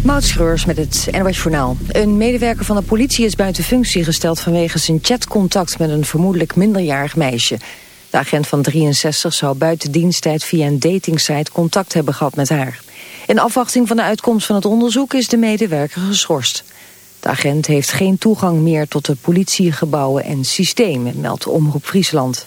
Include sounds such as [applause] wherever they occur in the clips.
Moutschreurs met het NOS Journaal. Een medewerker van de politie is buiten functie gesteld... vanwege zijn chatcontact met een vermoedelijk minderjarig meisje. De agent van 63 zou buiten diensttijd via een datingsite contact hebben gehad met haar. In afwachting van de uitkomst van het onderzoek is de medewerker geschorst. De agent heeft geen toegang meer tot de politiegebouwen en systemen, meldt Omroep Friesland.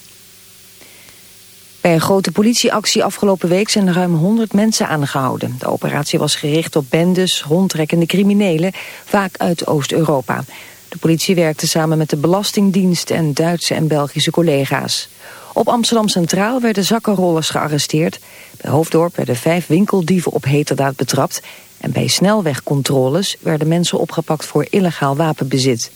Bij een grote politieactie afgelopen week zijn er ruim 100 mensen aangehouden. De operatie was gericht op bendes, rondtrekkende criminelen, vaak uit Oost-Europa. De politie werkte samen met de Belastingdienst en Duitse en Belgische collega's. Op Amsterdam Centraal werden zakkenrollers gearresteerd. Bij Hoofddorp werden vijf winkeldieven op heterdaad betrapt. En bij snelwegcontroles werden mensen opgepakt voor illegaal wapenbezit.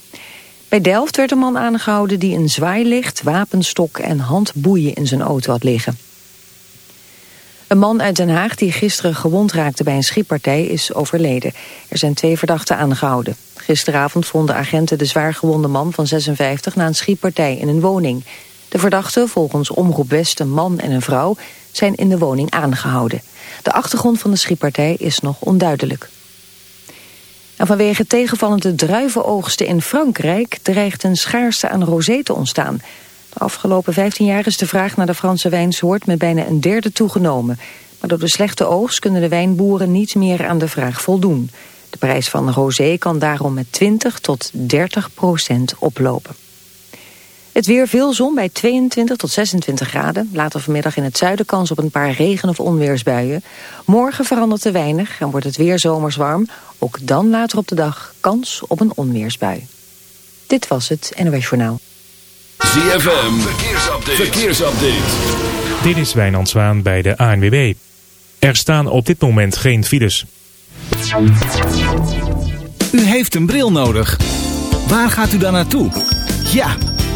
Bij Delft werd een man aangehouden die een zwaailicht, wapenstok en handboeien in zijn auto had liggen. Een man uit Den Haag die gisteren gewond raakte bij een schietpartij is overleden. Er zijn twee verdachten aangehouden. Gisteravond vonden agenten de zwaargewonde man van 56 na een schietpartij in een woning. De verdachten, volgens Omroep West een man en een vrouw, zijn in de woning aangehouden. De achtergrond van de schietpartij is nog onduidelijk. En vanwege tegenvallende druivenoogsten in Frankrijk dreigt een schaarste aan rosé te ontstaan. De afgelopen 15 jaar is de vraag naar de Franse wijnsoort met bijna een derde toegenomen. Maar door de slechte oogst kunnen de wijnboeren niet meer aan de vraag voldoen. De prijs van rosé kan daarom met 20 tot 30 procent oplopen. Het weer veel zon bij 22 tot 26 graden. Later vanmiddag in het zuiden kans op een paar regen- of onweersbuien. Morgen verandert er weinig en wordt het weer zomers warm. Ook dan later op de dag kans op een onweersbui. Dit was het NOS Journaal. ZFM, verkeersupdate. verkeersupdate. Dit is Wijnand Zwaan bij de ANWB. Er staan op dit moment geen files. U heeft een bril nodig. Waar gaat u dan naartoe? Ja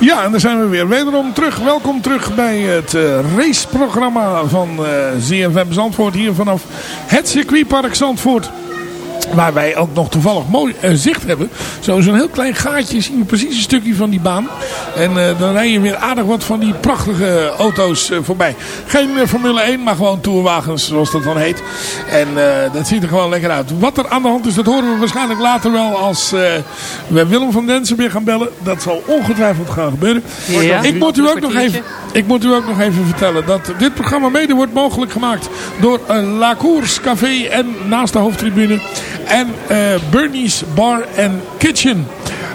Ja, en daar zijn we weer. Wederom terug. Welkom terug bij het uh, raceprogramma van uh, ZFM Zandvoort. Hier vanaf het circuitpark Zandvoort. Waar wij ook nog toevallig mooi uh, zicht hebben. Zo'n heel klein gaatje zien we precies een stukje van die baan. En uh, dan rij je weer aardig wat van die prachtige auto's uh, voorbij. Geen Formule 1, maar gewoon tourwagens zoals dat dan heet. En dat ziet er gewoon lekker uit. Wat er aan de hand is, dat horen we waarschijnlijk later wel als we Willem van Densen weer gaan bellen. Dat zal ongetwijfeld gaan gebeuren. Ja. Ik, moet u ook nog even, ik moet u ook nog even vertellen dat dit programma mede wordt mogelijk gemaakt door La Cours Café en naast de hoofdtribune en uh, Bernie's Bar and Kitchen.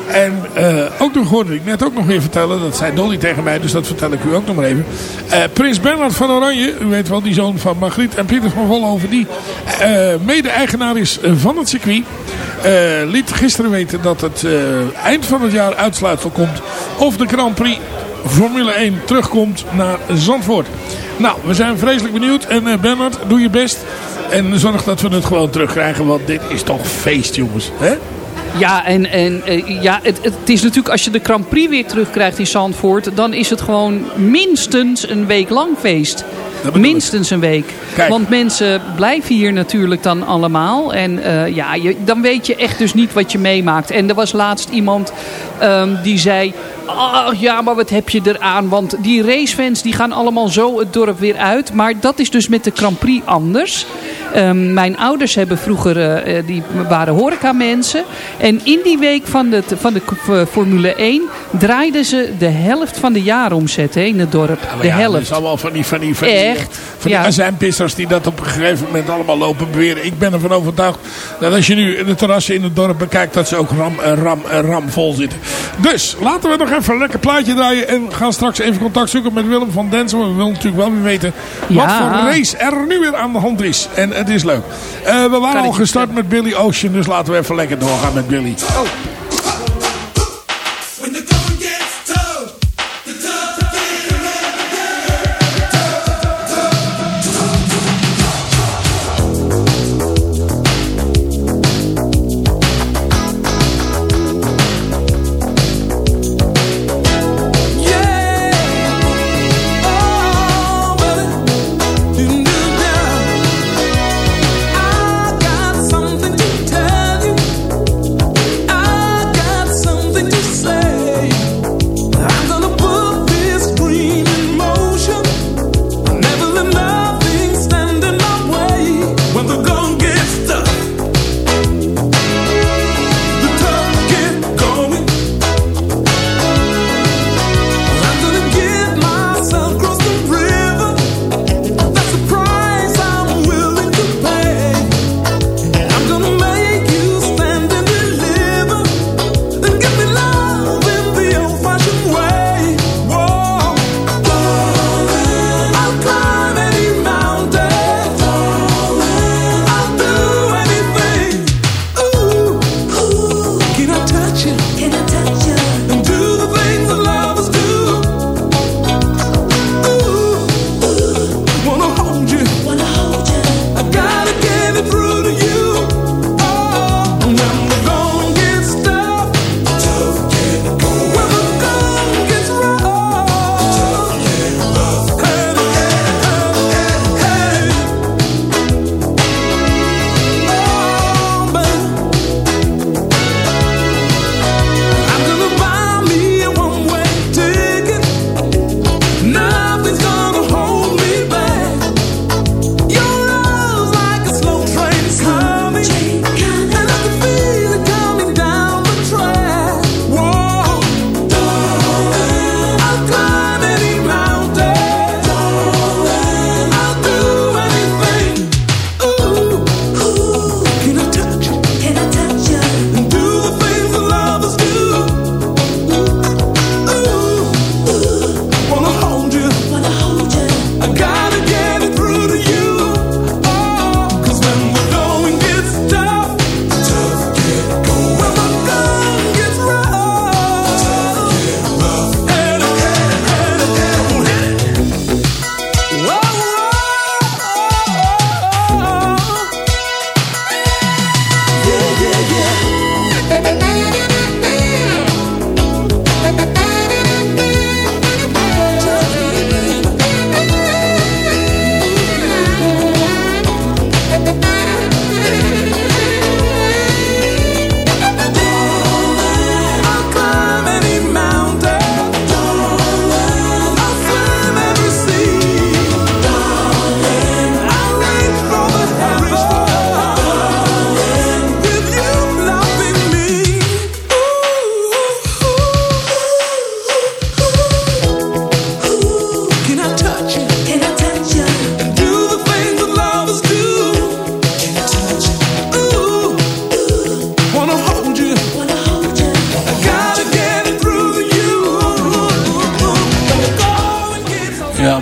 En uh, ook nog hoorde ik net ook nog weer vertellen, dat zei Dolly tegen mij, dus dat vertel ik u ook nog maar even. Uh, Prins Bernhard van Oranje, u weet wel, die zoon van Margriet en Pieter van Volhoven, die mede-eigenaar is van het circuit. liet gisteren weten dat het eind van het jaar uitsluitsel komt of de Grand Prix Formule 1 terugkomt naar Zandvoort. Nou, we zijn vreselijk benieuwd en Bernhard, doe je best. En zorg dat we het gewoon terugkrijgen. Want dit is toch feest jongens. Hè? Ja, en, en ja, het, het is natuurlijk als je de Grand Prix weer terugkrijgt in Zandvoort... dan is het gewoon minstens een week lang feest. Minstens een week. Want mensen blijven hier natuurlijk dan allemaal. En uh, ja, je, dan weet je echt dus niet wat je meemaakt. En er was laatst iemand um, die zei... Ach ja, maar wat heb je eraan? Want die racefans die gaan allemaal zo het dorp weer uit. Maar dat is dus met de Grand Prix anders. Um, mijn ouders hebben vroeger, uh, die waren horecamensen. En in die week van de, van de Formule 1 draaiden ze de helft van de jaaromzet in het dorp. Ja, de ja, helft. Dat is allemaal van die, van die, van die, Echt? van die azijnpissers die dat op een gegeven moment allemaal lopen beweren. Ik ben ervan overtuigd dat als je nu de terrassen in het dorp bekijkt, dat ze ook ram, ram, ram vol zitten. Dus, laten we nog even een lekker plaatje draaien en gaan straks even contact zoeken met Willem van Densen. Want we willen natuurlijk wel weer weten wat Ja. voor race er nu weer aan de hand is. En het is leuk. Eh, we waren al gestart met Billy Ocean, dus laten we even lekker doorgaan met Billy. Something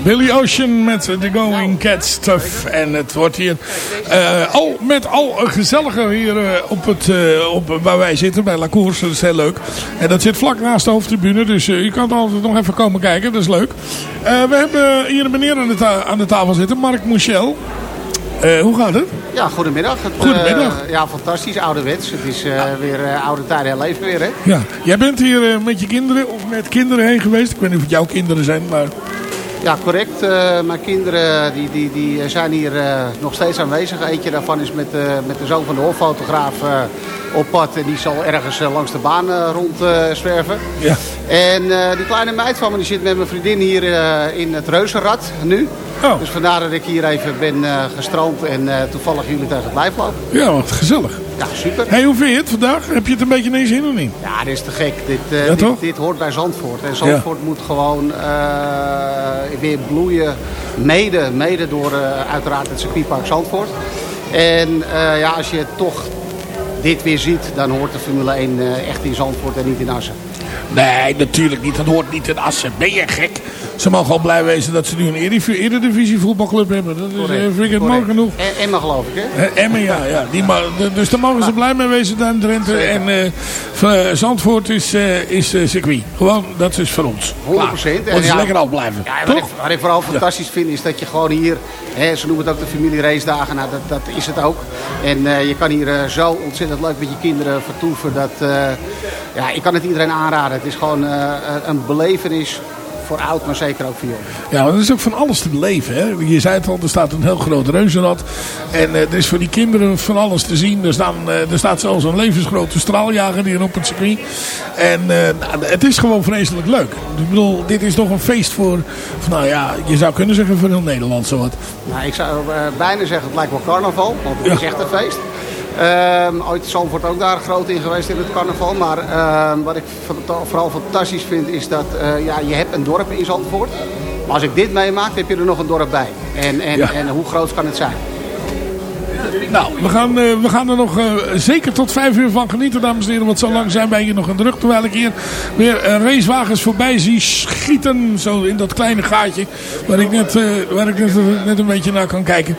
Billy Ocean met The Going Cat Stuff. En het wordt hier uh, al met al een gezellige hier uh, op het, uh, op, waar wij zitten bij La Cours. Dat is heel leuk. En dat zit vlak naast de hoofdtribune. Dus je kan altijd nog even komen kijken. Dat is leuk. we hebben hier een meneer aan de, aan de tafel zitten. Mark Mouchel. Eh, hoe gaat het? Ja, goedemiddag. Het, Goedemiddag. eh, ja, fantastisch. Ouderwets. Het is eh, weer eh, oude tijden herleven weer, hè? Ja. Jij bent hier eh, met je kinderen of met kinderen heen geweest. Ik weet niet of het jouw kinderen zijn, maar... Ja, correct. Eh, mijn kinderen die, die, die zijn hier eh, nog steeds aanwezig. Eentje daarvan is met, eh, met de zoon van de hoffotograaf op pad. En die zal ergens langs de baan rondzwerven. zwerven. Ja. En die kleine meid van me die zit met mijn vriendin hier in het Reuzenrad nu. Oh. Dus vandaar dat ik hier even ben eh, gestroomd en eh, toevallig jullie tegen het lijf loop. Ja, wat gezellig. Ja, super. hey, hoe vind je het vandaag? Heb je het een beetje in zin of niet? Ja, dit is te gek. Dit, eh, Ja, dit, dit hoort bij Zandvoort. En Zandvoort moet gewoon weer bloeien. Mede, mede door uiteraard het circuitpark Zandvoort. En ja, als je toch dit weer ziet, dan hoort de Formule 1 eh, echt in Zandvoort en niet in Assen. Nee, natuurlijk niet. Dat hoort niet in Assen. Ben je gek? Ze mogen wel blij wezen dat ze nu een Erediv- Eredivisie voetbalclub hebben. Dat is, eh, vind ik het mooi Correct. genoeg. En Emma geloof ik, hè? Eh, Emmen, ja. ja die dus daar mogen ze blij mee wezen daar in Drenthe. En eh, Zandvoort is, is circuit. Gewoon, dat is voor ons. 100 procent. Moeten ze lekker af blijven. Ja, wat, ik, Toch? wat ik vooral fantastisch vind is dat je gewoon hier, hè, ze noemen het ook de familie race dagen, nou, dat, dat is het ook. En je kan hier zo ontzettend leuk met je kinderen vertoeven. Dat, ja, ik kan het iedereen aanraden. Het is gewoon eh, een belevenis voor oud, maar zeker ook voor jong. Ja, want er is ook van alles te beleven. Hè? Je zei het al, er staat een heel groot reuzenrad. En eh, er is voor die kinderen van alles te zien. Er, staan, eh, er staat zelfs een levensgrote straaljager hier op het circuit. En eh, het is gewoon vreselijk leuk. Ik bedoel, dit is toch een feest voor, voor, nou ja, je zou kunnen zeggen voor heel Nederland zowat. Nou, ik zou eh, bijna zeggen, het lijkt wel carnaval, want het Ja. is echt een feest. Ehm, ooit is Zandvoort ook daar groot in geweest in het carnaval. Maar ehm, wat ik vooral fantastisch vind is dat eh, ja, je hebt een dorp in Zandvoort. Maar als ik dit meemaak, heb je er nog een dorp bij. En, en, Ja. en hoe groot kan het zijn? Nou, we gaan, eh, we gaan er nog eh, zeker tot vijf uur van genieten, dames en heren. Want zo lang zijn wij hier nog aan rug. Terwijl ik hier weer eh, racewagens voorbij zie schieten. Zo in dat kleine gaatje waar ik net, waar ik net, een beetje naar kan kijken.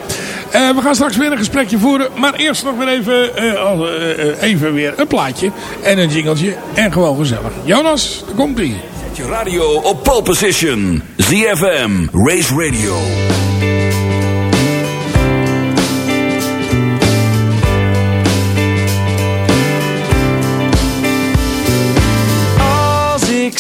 We gaan straks weer een gesprekje voeren. Maar eerst nog weer even, even weer een plaatje en een jingeltje. En gewoon gezellig. Jonas, daar komt ie. Zet je radio op pole position. ZFM, Race Radio.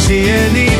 dan zie je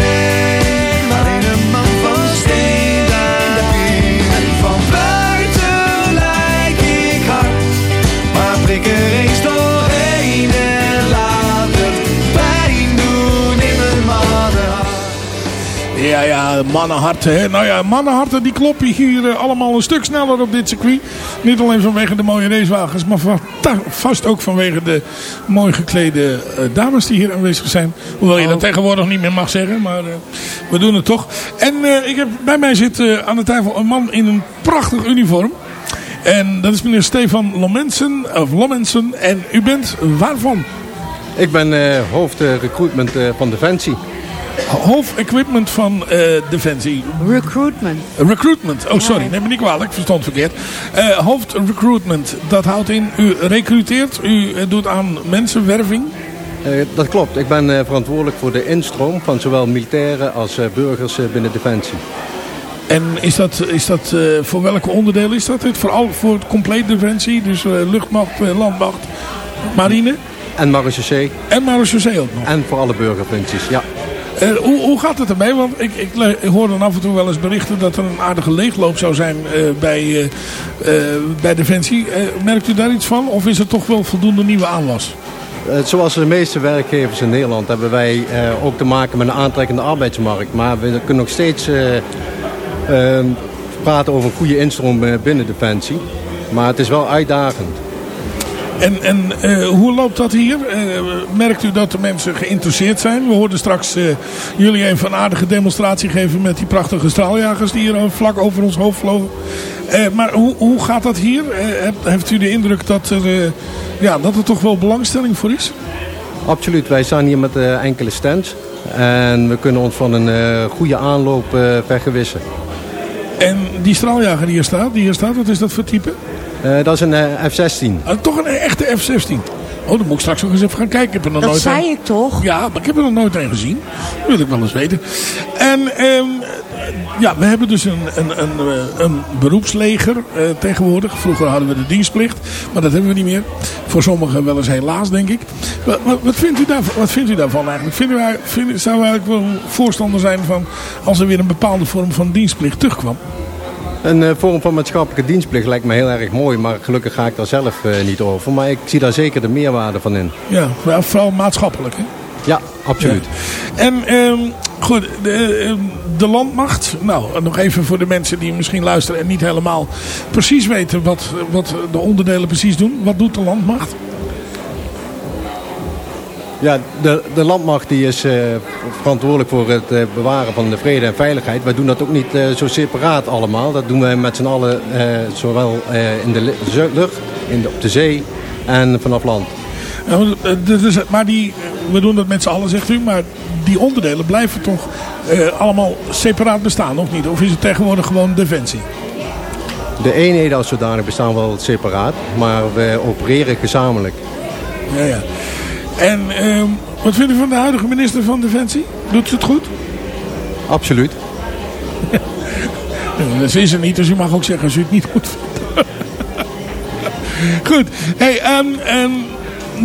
maar prik er eens doorheen en laat het pijn doen in mijn mannenhart. Ja, ja, mannenharten. Hè? Nou ja, mannenharten die kloppen hier eh, allemaal een stuk sneller op dit circuit. Niet alleen vanwege de mooie racewagens, maar vast ook vanwege de mooi geklede eh, dames die hier aanwezig zijn. Hoewel je dat tegenwoordig niet meer mag zeggen, maar eh, we doen het toch. En eh, ik heb, bij mij zit eh, aan de tafel een man in een prachtig uniform. En dat is meneer Stefan Lomensen, of Lomensen. En u bent waarvan? Ik ben eh, hoofd eh, recruitment eh, van Defensie. hoofdequipment van eh, Defensie. Recruitment. Recruitment. Oh, sorry. Neem me niet kwalijk. Ik verstond verkeerd. Uh, hoofdrecruitment. Dat houdt in, u recruteert, u doet aan mensenwerving. Uh, dat klopt. Ik ben uh, verantwoordelijk voor de instroom van zowel militairen als uh, burgers binnen Defensie. En is dat, is dat voor welke onderdelen is dat? Vooral voor het compleet Defensie? Dus luchtmacht, landmacht, marine? En marechaussee. En marechaussee ook nog? En voor alle burgerfuncties, ja. Uh, hoe, hoe gaat het ermee? Want ik, ik, ik, hoor dan af en toe wel eens berichten dat er een aardige leegloop zou zijn uh, bij, uh, bij Defensie. merkt u daar iets van? Of is er toch wel voldoende nieuwe aanwas? Zoals de meeste werkgevers in Nederland hebben wij ook te maken met een aantrekkende arbeidsmarkt. Maar we kunnen nog steeds praten over een goede instroom binnen Defensie. Maar het is wel uitdagend. En, en uh, hoe loopt dat hier? Uh, merkt u dat de mensen geïnteresseerd zijn? We hoorden straks uh, jullie even een aardige demonstratie geven met die prachtige straaljagers die hier vlak over ons hoofd vlogen. maar hoe, hoe gaat dat hier? Hebt, heeft u de indruk dat er, ja, dat er toch wel belangstelling voor is? Absoluut, wij staan hier met enkele stands. En we kunnen ons van een goede aanloop vergewissen. En die straaljager die hier staat, die hier staat, wat is dat voor type? Uh, dat is een uh, F-16. Uh, toch een echte F-16? Oh, dan moet ik straks nog eens even gaan kijken. Ik heb er nog dat nooit zei een... ik toch? Ja, maar ik heb er nog nooit een gezien. Dat wil ik wel eens weten. En um, ja, we hebben dus een, een, een, een beroepsleger tegenwoordig. Vroeger hadden we de dienstplicht, maar dat hebben we niet meer. Voor sommigen wel eens helaas, denk ik. Wat, wat, vindt, u daar, wat vindt u daarvan eigenlijk? Vindt u, vindt, zou u eigenlijk wel voorstander zijn van als er weer een bepaalde vorm van dienstplicht terugkwam? Een uh, vorm van maatschappelijke dienstplicht lijkt me heel erg mooi, maar gelukkig ga ik daar zelf uh, niet over. Maar ik zie daar zeker de meerwaarde van in. Ja, vooral maatschappelijk hè? Ja, absoluut. Ja. En um, goed, de, de, landmacht. Nou, nog even voor de mensen die misschien luisteren en niet helemaal precies weten wat, wat de onderdelen precies doen. Wat doet de landmacht? Ja, de, de landmacht die is uh, verantwoordelijk voor het uh, bewaren van de vrede en veiligheid. Wij doen dat ook niet uh, zo separaat allemaal. Dat doen wij met z'n allen zowel in de lucht, in de, op de zee en vanaf land. Ja, dus, maar die, we doen dat met z'n allen zegt u, maar die onderdelen blijven toch allemaal separaat bestaan, of niet? Of is het tegenwoordig gewoon defensie? De eenheden als zodanig bestaan wel separaat, maar we opereren gezamenlijk. Ja, ja. En uh, wat vindt u van de huidige minister van Defensie? Doet ze het goed? Absoluut. [laughs] dat is er niet, dus u mag ook zeggen als u het niet goed vindt. [laughs] goed. Hey, um, um,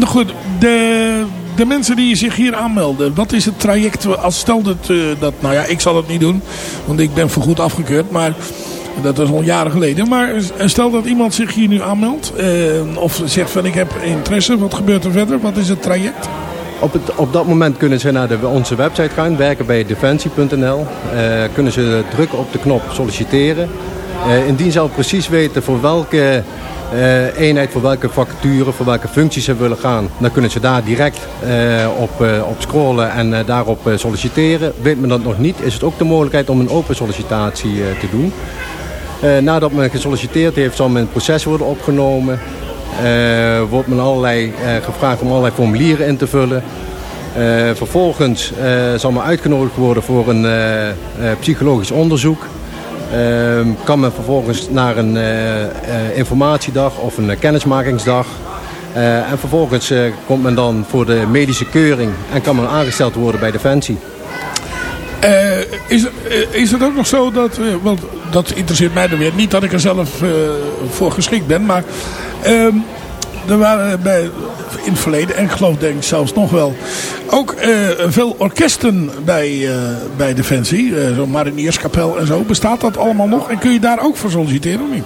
goed. De, de mensen die zich hier aanmelden. Wat is het traject? Als stel dat, uh, dat, nou ja, ik zal het niet doen. Want ik ben voorgoed afgekeurd. Maar dat was al jaren geleden. Maar stel dat iemand zich hier nu aanmeldt. Uh, of zegt van ik heb interesse. Wat gebeurt er verder? Wat is het traject? Op, het, op dat moment kunnen ze naar de, onze website gaan. Werken bij defensie.nl. Uh, kunnen ze drukken op de knop solliciteren. Uh, indien ze al precies weten voor welke uh, eenheid, voor welke vacature, voor welke functies ze willen gaan. Dan kunnen ze daar direct uh, op, op scrollen en daarop solliciteren. Weet men dat nog niet, is het ook de mogelijkheid om een open sollicitatie te doen. nadat men gesolliciteerd heeft, zal men het proces worden opgenomen. wordt men allerlei, gevraagd om allerlei formulieren in te vullen. vervolgens zal men uitgenodigd worden voor een psychologisch onderzoek. Uh, kan men vervolgens naar een uh, uh, informatiedag of een kennismakingsdag. en vervolgens komt men dan voor de medische keuring en kan men aangesteld worden bij Defensie. is, is het ook nog zo dat, want dat interesseert mij dan weer, niet dat ik er zelf voor geschikt ben, maar ehm, er waren bij, in het verleden, en ik geloof denk ik zelfs nog wel, ook uh, veel orkesten bij, uh, bij Defensie. Uh, Zo'n marinierskapel en zo. Bestaat dat allemaal nog? En kun je daar ook voor solliciteren of niet?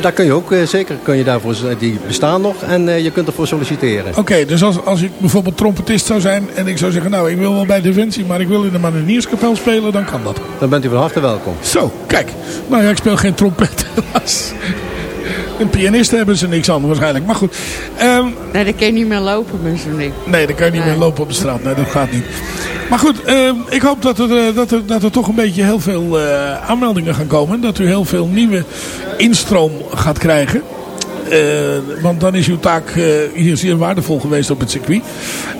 daar kun je ook, zeker kun je daarvoor, die bestaan nog en je kunt ervoor solliciteren. Oké, okay, dus als, als ik bijvoorbeeld trompetist zou zijn en ik zou zeggen, nou ik wil wel bij Defensie, maar ik wil in de marinierskapel spelen, dan kan dat. Dan bent u van harte welkom. Zo, kijk. Nou ja, ik speel geen trompet [laughs] helaas. Een pianist hebben ze niks aan waarschijnlijk. Maar goed. Um, nee, dan kan je niet meer lopen met zo'n ding. Nee, dan kan je niet nee. meer lopen op de straat. Nee, dat gaat niet. Maar goed, um, ik hoop dat er, dat, er, dat er toch een beetje heel veel uh, aanmeldingen gaan komen. Dat u heel veel nieuwe instroom gaat krijgen. Eh, want dan is uw taak eh, hier zeer waardevol geweest op het circuit.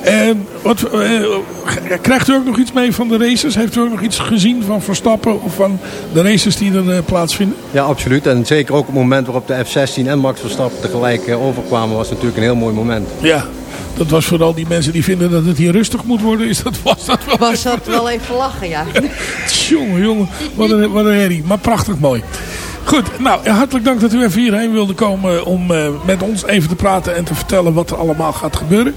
En wat, eh, krijgt u ook nog iets mee van de races? Heeft u ook nog iets gezien van Verstappen of van de races die er plaatsvinden? Ja, absoluut. En zeker ook op het moment waarop de F-16 en Max Verstappen tegelijk overkwamen was natuurlijk een heel mooi moment. Ja, dat was vooral die mensen die vinden dat het hier rustig moet worden. Is dat, was dat wel Was dat wel even lachen, ja. [laughs] Jongen, jongen, wat een, wat een herrie. Maar prachtig mooi. Goed, nou, hartelijk dank dat u even hierheen wilde komen om eh, met ons even te praten en te vertellen wat er allemaal gaat gebeuren.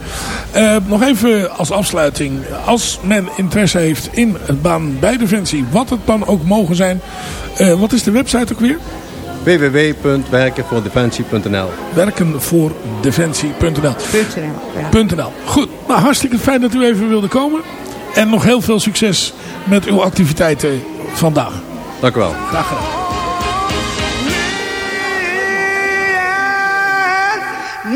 Eh, nog even als afsluiting, als men interesse heeft in het baan bij Defensie, wat het dan ook mogen zijn. eh, wat is de website ook weer? www.werkenvoordefensie.nl Werkenvoordefensie.nl ja. .nl. Goed, nou hartstikke fijn dat u even wilde komen. En nog heel veel succes met uw activiteiten vandaag. Dank u wel. Graag gedaan.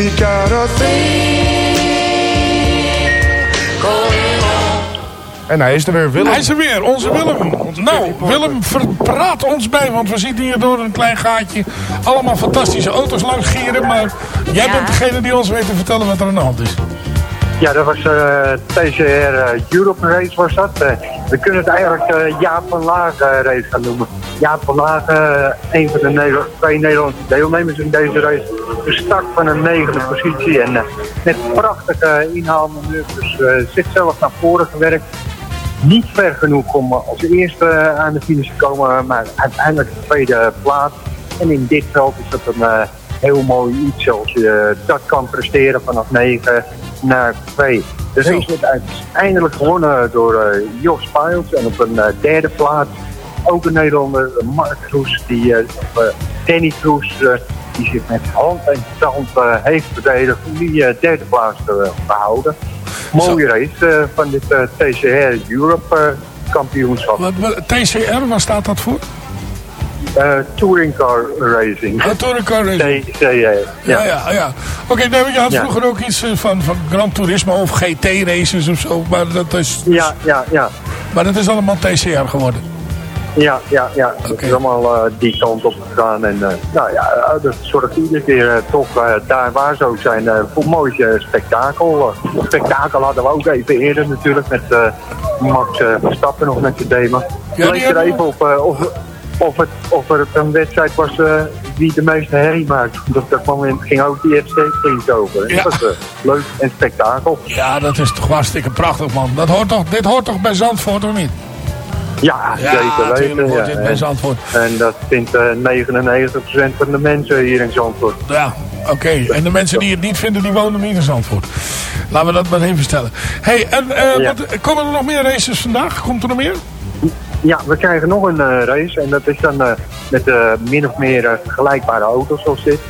We got a thing going on. En hij is er weer, Willem. Hij is er weer, onze Willem. Nou, Willem, verpraat ons bij, want we zitten hier door een klein gaatje allemaal fantastische auto's langs gieren. Maar jij Ja. bent degene die ons weet te vertellen wat er aan de hand is. Ja, dat was eh TCR eh, Europe Race was dat. Eh, we kunnen het eigenlijk eh, Jaap van Laag eh, race gaan noemen. Jaap van Laag, eh, een van de twee Nederlandse deelnemers in deze race, gestart van een negende positie. En met prachtige inhaalmanoeuvres eh zit zelf naar voren gewerkt. Niet ver genoeg om als eerste aan de finish te komen, maar uiteindelijk de tweede plaats. En in dit veld is dat een heel mooi iets als je dat kan presteren vanaf 9 naar 2. De race werd uiteindelijk gewonnen door eh, Jos Piles en op een eh, derde plaats ook een Nederlander, Mark Kroes, die, eh, Danny Kroes, die zich met hand en tand heeft verdedigd om die derde plaats te eh, behouden. Mooie race van dit TCR Europe kampioenschap. Wat, wat- TCR, waar staat dat voor? Eh, touring Car Racing. Oh, Touring Car Racing. TCR, Ja, ja, ja. Oké, nee, want je had Ja. vroeger ook iets eh, van, van Gran Turismo of GT-races of zo. Maar dat is, Ja, ja, ja. maar dat is allemaal TCR geworden. Ja, ja, ja. Het is allemaal eh, die kant op gegaan. En nou ja, dat zorgt iedere keer toch daar waar ze ook zijn voor mooi eh, spektakel. Spektakel hadden we ook even eerder natuurlijk met Max Verstappen nog met de demo. Ja, leek er even op of, het, of er een wedstrijd was eh, wie de meeste herrie maakt. Dat, dat moment ging ook die FC-teams over. En Ja. Dat was eh, leuk en spektakel. Ja, dat is toch hartstikke prachtig, man. Dat hoort toch, dit hoort toch bij Zandvoort, of niet? Ja, Ja, zeker weten. hoort ja. dit bij Zandvoort. En dat vindt eh 99% van de mensen hier in Zandvoort. Ja, oké. En de mensen die het niet vinden, die wonen niet in Zandvoort. Laten we dat maar even stellen. hey, en Ja. wat, komen er nog meer races vandaag? Komt er nog meer? Ja, we krijgen nog een eh, race en dat is dan eh, met eh, min of meer vergelijkbare auto's zoals dit.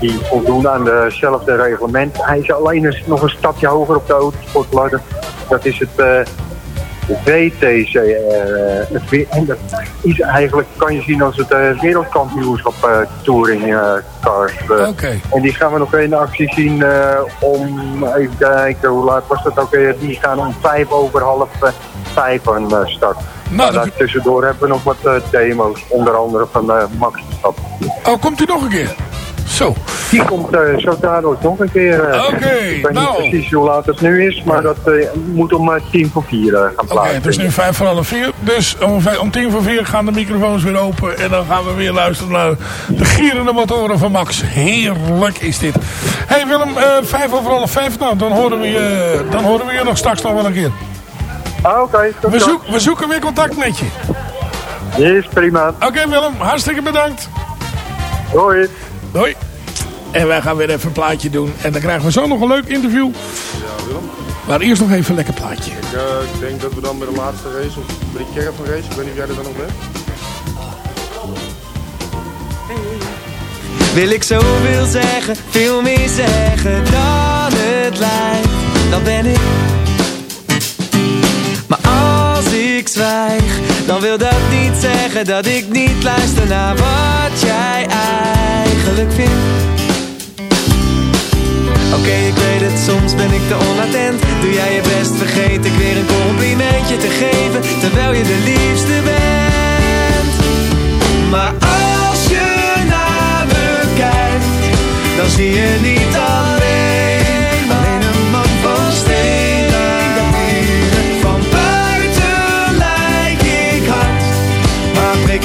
die voldoen aan dezelfde reglement. Hij is alleen nog een stapje hoger op de autosportladder. Dat is het VTCR. eh, het, en dat is eigenlijk, kan je zien als het eh, wereldkampioenschap eh, touring cars. eh. Oké. En die gaan we nog in actie zien om, even kijken, hoe laat was dat ook weer? Die gaan om vijf over half vijf aan start. Nou, daar tussendoor hebben we nog wat demo's, onder andere van Max Verstappen. Oh, komt u nog een keer? Zo. Die komt uh, zo dadelijk nog een keer. Oké, okay, ik weet nou. niet precies hoe laat het nu is, maar dat uh, moet om tien voor vier gaan plaatsen. Oké, het is nu vijf voor half vier. Dus om, om tien voor vier gaan de microfoons weer open. En dan gaan we weer luisteren naar de gierende motoren van Max. Heerlijk is dit. hey Willem, vijf over half vijf. Nou, dan horen we je, dan horen we je nog straks nog wel een keer. Ah, oké. Okay, we, zoek, we zoeken weer contact met je. Yes, prima. Oké okay, Willem, hartstikke bedankt. Hoi. Doei. En wij gaan weer even een plaatje doen. En dan krijgen we zo nog een leuk interview. Ja, Willem. Maar eerst nog even een lekker plaatje. Ik, uh, ik denk dat we dan bij de laatste race, of bij de caravan race, ik weet niet of jij er dan nog bent. Wil ik zoveel zeggen, veel meer zeggen dan het lijkt, dan ben ik. Maar als ik zwijg, dan wil dat niet zeggen dat ik niet luister naar wat jij vindt. Oké, ik weet het, soms ben ik te onattent. Doe jij je best, vergeet ik weer een complimentje te geven Terwijl je de liefste bent. Maar als je naar me kijkt Dan zie je niet alleen Alleen een man van steen Van buiten lijk ik hard Maar prik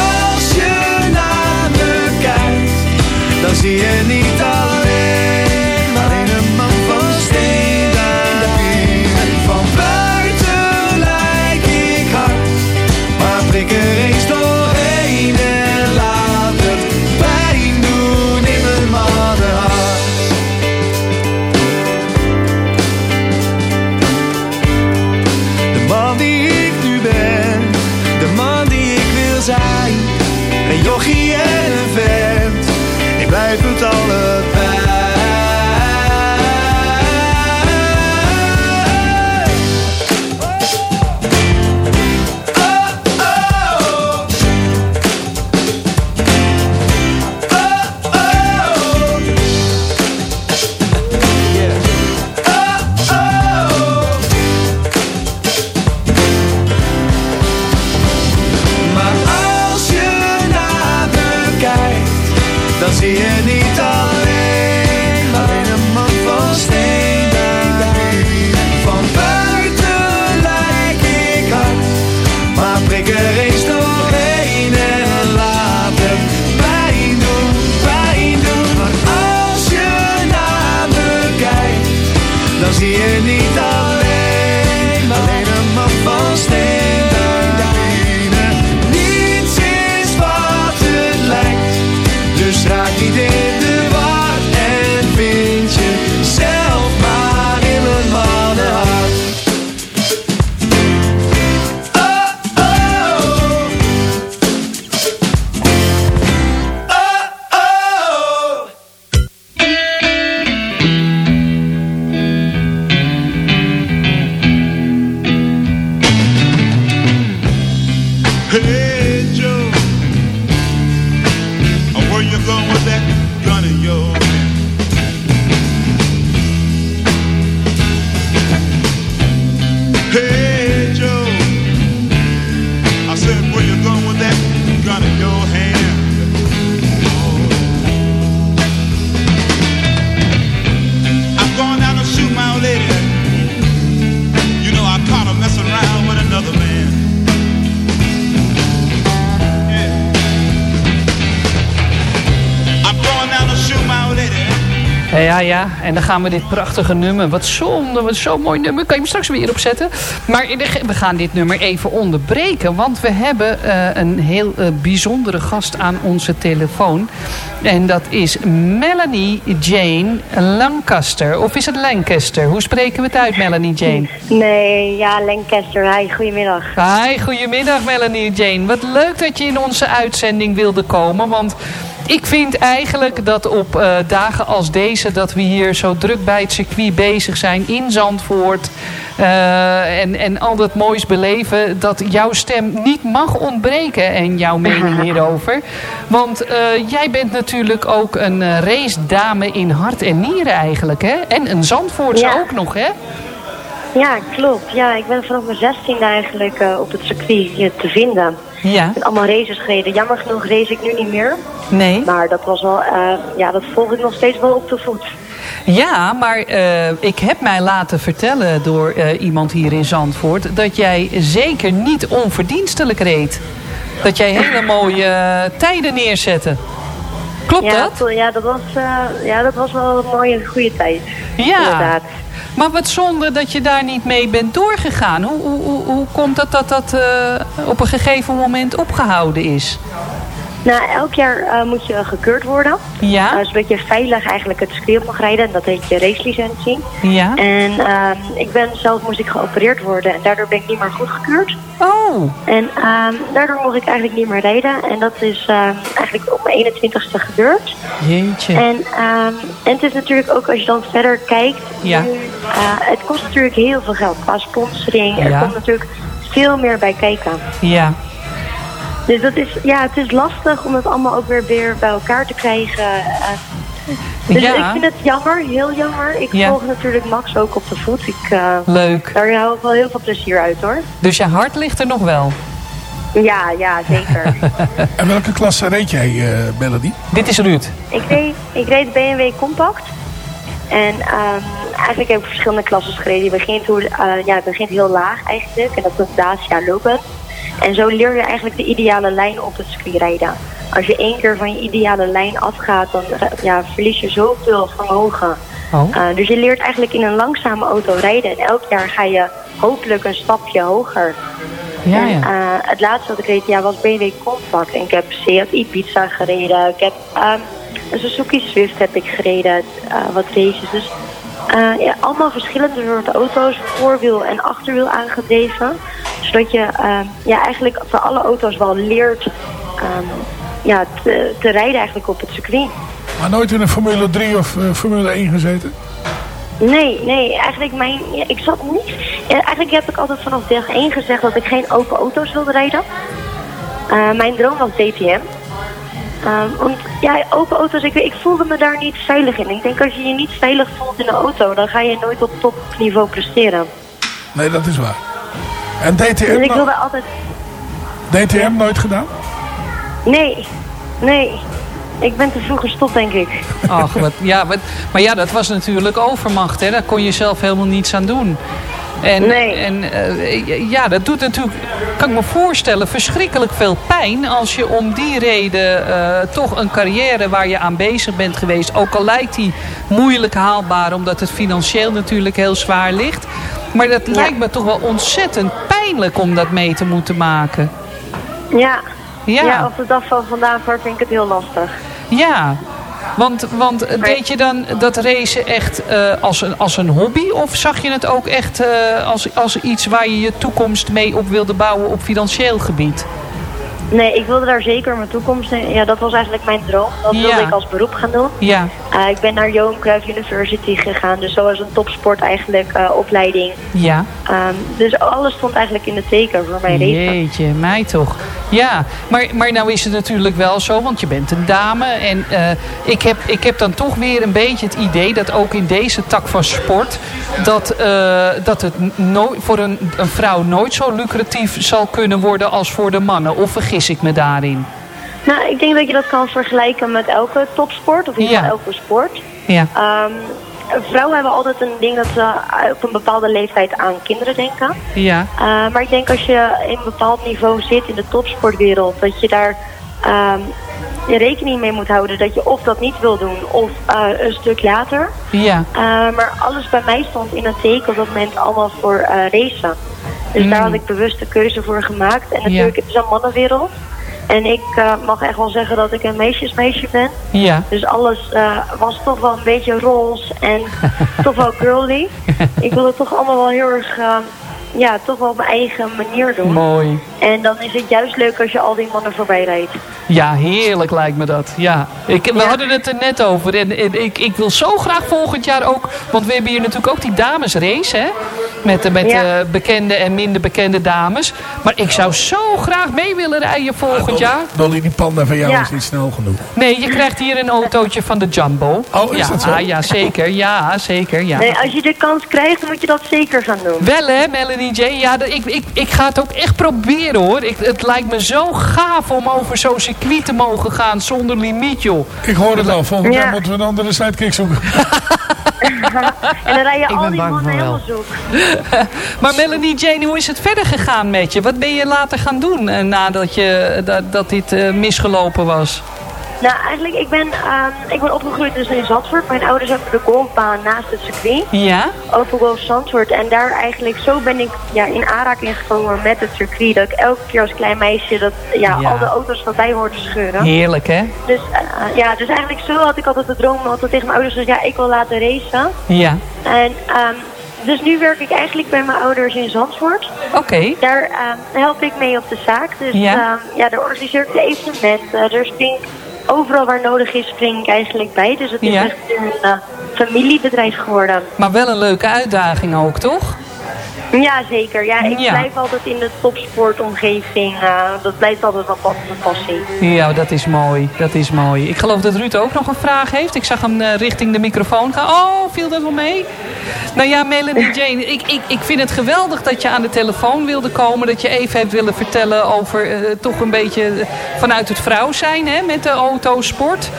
dan zie je niet alleen, alleen een man van steen binnen. Van buiten lijk ik hard, maar prik er eens doorheen en laat het pijn doen in mijn mannenhart. De man die ik nu ben, De man die ik wil zijn, jochie en vent. Ik blijf zie je niet en dan gaan we dit prachtige nummer. Wat zonde, wat zo'n mooi nummer. Kan je hem straks weer opzetten. Maar in de- we gaan dit nummer even onderbreken. Want we hebben eh, een heel eh, bijzondere gast aan onze telefoon. En dat is Melanie Jane Lancaster. Of is het Lancaster? Hoe spreken we het uit, Melanie Jane? Nee, ja, Lancaster. Hi, goedemiddag. Hi, goedemiddag Melanie Jane. Wat leuk dat je in onze uitzending wilde komen. Want ik vind eigenlijk dat op eh, dagen als deze... dat we hier zo druk bij het circuit bezig zijn in Zandvoort... eh, en, en al dat moois beleven... dat jouw stem niet mag ontbreken en jouw mening [laughs] hierover. Want eh, jij bent natuurlijk ook een race dame in hart en nieren eigenlijk, hè? En een Zandvoortse Ja. ook nog, hè? Ja, klopt. Ja, ik ben vanaf mijn zestiende eigenlijk op het circuit hier te vinden. Ja. Met allemaal races gereden. Jammer genoeg race ik nu niet meer. Nee. Maar dat was wel, eh, ja, dat volg ik nog steeds wel op de voet. Ja, maar eh, ik heb mij laten vertellen door eh, iemand hier in Zandvoort... dat jij zeker niet onverdienstelijk reed. Dat jij hele mooie tijden neerzette. Klopt ja, dat? to- Ja, dat was, eh, ja, dat was wel een mooie, goede tijd. Ja. Inderdaad. Maar wat zonde dat je daar niet mee bent doorgegaan. Hoe, hoe, hoe, hoe komt dat dat dat eh, op een gegeven moment opgehouden is? Nou, elk jaar eh, moet je gekeurd worden. Ja. Eh, zodat je veilig eigenlijk het circuit mag rijden. En dat heet je racelicentie. Ja. En ehm, ik ben zelf moest ik geopereerd worden. En daardoor ben ik niet meer goedgekeurd. Oh. En ehm, daardoor mocht ik eigenlijk niet meer rijden. En dat is ehm, eigenlijk op mijn 21ste gebeurd. Jeetje. En, ehm, en het is natuurlijk ook als je dan verder kijkt. Ja. nu, eh, het kost natuurlijk heel veel geld qua sponsoring. Er Ja. komt natuurlijk veel meer bij kijken. Ja. Dus dat is, ja, het is lastig om het allemaal ook weer, weer bij elkaar te krijgen. eh. dus Ja. ik vind het jammer, heel jammer. Ik Ja. volg natuurlijk Max ook op de voet. Ik, eh, Leuk. Daar hou ik wel heel veel plezier uit hoor. Dus je hart ligt er nog wel? Ja, ja, zeker. [laughs] En welke klasse reed jij, eh Melody? Dit is Ruud. ik, reed, ik reed BMW Compact. En ehm, eigenlijk heb ik verschillende klassen gereden. Je begint, hoe, eh, ja, het begint heel laag eigenlijk. En dat is Dacia Logan. En zo leer je eigenlijk de ideale lijn op het circuit rijden. Als je één keer van je ideale lijn afgaat, dan eh, ja, verlies je zoveel vermogen. Oh. Eh, dus je leert eigenlijk in een langzame auto rijden. En elk jaar ga je hopelijk een stapje hoger. Ja, En, ja. eh, het laatste wat ik reed ja, was BMW Compact. En ik heb Seat Ibiza gereden. Ik heb een Suzuki Swift heb ik gereden. wat races. Dus ja, allemaal verschillende soorten auto's. Voorwiel en achterwiel aangedreven. Zodat je ehm, ja, eigenlijk voor alle auto's wel leert ehm, ja, te, te rijden eigenlijk op het circuit. Maar nooit in een Formule 3 of eh, Formule 1 gezeten? Nee, nee, eigenlijk mijn, ja, ik zat niet. eigenlijk heb ik altijd vanaf dag 1 gezegd dat ik geen open auto's wilde rijden. Eh, mijn droom was DTM. Ehm, want ja, open auto's, ik, ik voelde me daar niet veilig in. Ik denk als je je niet veilig voelt in een auto, dan ga je nooit op topniveau presteren. Nee, dat is waar. En Dus DTM, ik no- wilde altijd. DTM nooit gedaan? Nee, nee. Ik ben te vroeg gestopt, denk ik. Ach, wat, ja, wat, maar ja, dat was natuurlijk overmacht. Hè? Daar kon je zelf helemaal niets aan doen. En, en eh, ja, dat doet natuurlijk, kan ik me voorstellen, verschrikkelijk veel pijn... als je om die reden eh, toch een carrière waar je aan bezig bent geweest... ook al lijkt die moeilijk haalbaar, omdat het financieel natuurlijk heel zwaar ligt... maar dat lijkt me toch wel ontzettend pijnlijk om dat mee te moeten maken. Ja. Ja. ja, op de dag van vandaag vind ik het heel lastig. Ja, want, want deed je dan dat racen echt eh, als, een, als een hobby? Of zag je het ook echt eh, als, als iets waar je je toekomst mee op wilde bouwen op financieel gebied? Nee, ik wilde daar zeker mijn toekomst in. Ja, dat was eigenlijk mijn droom. Dat wilde Ja. ik als beroep gaan doen. Ja, Eh, ik ben naar Johan Cruijff University gegaan. Dus zoals een topsport eigenlijk eh, opleiding. ja. Ehm, dus alles stond eigenlijk in de teken voor mijn racen. Jeetje, mij toch. Ja, maar, maar nou is het natuurlijk wel zo, want je bent een dame. En eh, ik, heb, ik heb dan toch weer een beetje het idee dat ook in deze tak van sport... dat, dat het no voor een, een vrouw nooit zo lucratief zal kunnen worden als voor de mannen. Of vergis ik me daarin? Nou, ik denk dat je dat kan vergelijken met elke topsport. Of in ieder geval elke sport. Ja. Ehm, vrouwen hebben altijd een ding dat ze op een bepaalde leeftijd aan kinderen denken. Ja. Uh, maar ik denk als je in een bepaald niveau zit in de topsportwereld, dat je daar ehm, je rekening mee moet houden dat je of dat niet wil doen of eh, een stuk later. Ja. Eh, maar alles bij mij stond in het teken op dat moment allemaal voor eh racen. Dus Mm. daar had ik bewust de keuze voor gemaakt. En natuurlijk, het is een mannenwereld. En ik eh, mag echt wel zeggen dat ik een meisjesmeisje ben. Ja. Dus alles eh, was toch wel een beetje roze en [laughs] toch wel girly. Ik wil het toch allemaal wel heel erg, eh, ja, toch wel op mijn eigen manier doen. Mooi. En dan is het juist leuk als je al die mannen voorbij rijdt. Ja, heerlijk lijkt me dat. Ja. Ik, we hadden het er net over. En, en ik, ik wil zo graag volgend jaar ook... Want we hebben hier natuurlijk ook die damesrace, hè? Met, de- met Ja. bekende en minder bekende dames. Maar ik zou zo graag mee willen rijden volgend jaar. Dolly, die panda van jou Ja. is niet snel genoeg. Nee, je krijgt hier een autootje van de Jumbo. Oh, is ja, dat zo? ah, ja, zeker. Ja, zeker. Ja. Nee, als je de kans krijgt, dan moet je dat zeker gaan doen. Wel hè, Melanie J. Ja, ik, ik, ik ga het ook echt proberen hoor. Ik, het lijkt me zo gaaf om over zo'n circuit te mogen gaan zonder limiet joh. Ik hoor het al. Volgend Ja. jaar moeten we een andere sidekick zoeken. [laughs] En dan rij je al die mannen van helemaal zoek. [laughs] Maar Melanie Jane, hoe is het verder gegaan met je? Wat ben je later gaan doen eh, nadat je, dat, dat dit eh, misgelopen was? Nou, eigenlijk, ik ben, ehm, ik ben opgegroeid dus in Zandvoort. Mijn ouders hebben de golfbaan naast het circuit. Ja? Golf Zandvoort. En daar eigenlijk, zo ben ik ja, in aanraking gekomen met het circuit. Dat ik elke keer als klein meisje dat, ja, Ja. al de auto's voorbij hoorde scheuren. Heerlijk hè? Dus, eh, ja, dus eigenlijk zo had ik altijd de droom altijd tegen mijn ouders. Dus ja, ik wil laten racen. Ja. En ehm, dus nu werk ik eigenlijk bij mijn ouders in Zandvoort. Oké. Daar ehm, help ik mee op de zaak. Dus Ja. ja, ja daar organiseer ik de evenementen. Er spring ik overal waar nodig is, spring ik eigenlijk bij. Dus het is Ja. echt een eh, familiebedrijf geworden. Maar wel een leuke uitdaging ook, toch? Ja, zeker. Ja, ik Ja. blijf altijd in de topsportomgeving. eh, dat blijft altijd pas mijn passie. Ja, dat is mooi. Dat is mooi. Ik geloof dat Ruud ook nog een vraag heeft. Ik zag hem eh, richting de microfoon gaan. Oh, viel dat wel mee? Nou ja, Melanie [laughs] Jane, ik, ik, ik vind het geweldig dat je aan de telefoon wilde komen. Dat je even hebt willen vertellen over eh, toch een beetje vanuit het vrouw zijn hè, met de autosport.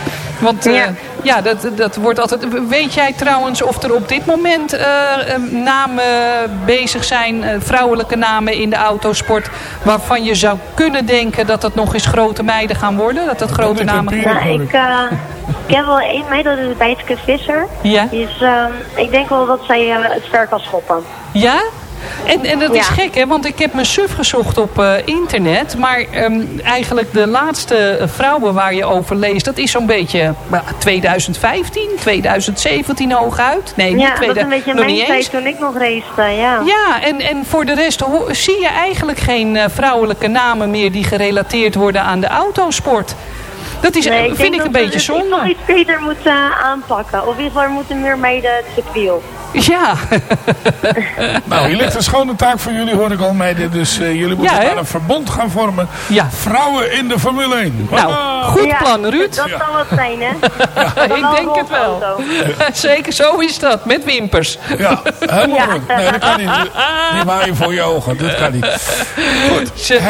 Want eh, ja. Ja. dat, dat wordt altijd... Weet jij trouwens of er op dit moment eh, eh, namen bezig zijn, eh, vrouwelijke namen in de autosport, waarvan je zou kunnen denken dat dat nog eens grote meiden gaan worden? Dat dat grote namen gaan worden? Nou, ik, eh, ik heb wel één meid, dat is Bijtske Visser. Ja. Die is, ehm, ik denk wel dat zij het ver kan schoppen. Ja? En, en dat is gek, hè? Want ik heb mijn suf gezocht op eh, internet. Maar ehm, eigenlijk de laatste eh, vrouwen waar je over leest... dat is zo'n beetje nou, 2015, 2017 hooguit. Nee, niet ja, dat is 2000, een beetje mijn niet tijd toen ik nog race, ja. Ja, en, en voor de rest zie je eigenlijk geen eh, vrouwelijke namen meer... die gerelateerd worden aan de autosport. Dat is, Nee, ik vind ik een we beetje zonde. nog iets beter moeten eh, aanpakken. Of in ieder geval moeten meer meiden het circuit op. Ja. [laughs] Nou, hier ligt een schone taak voor jullie, hoor ik al, meiden. Dus eh, jullie moeten Ja, maar een verbond gaan vormen. Ja. Vrouwen in de Formule 1. Nou, goed Ja, plan, Ruud. Dat zal wat zijn, hè? [laughs] ik denk het wel. Zeker, zo is dat. Met wimpers. Ja, helemaal goed. Nee, dat kan niet. Die waaien voor je ogen. Dat kan niet. Goed. Zeg,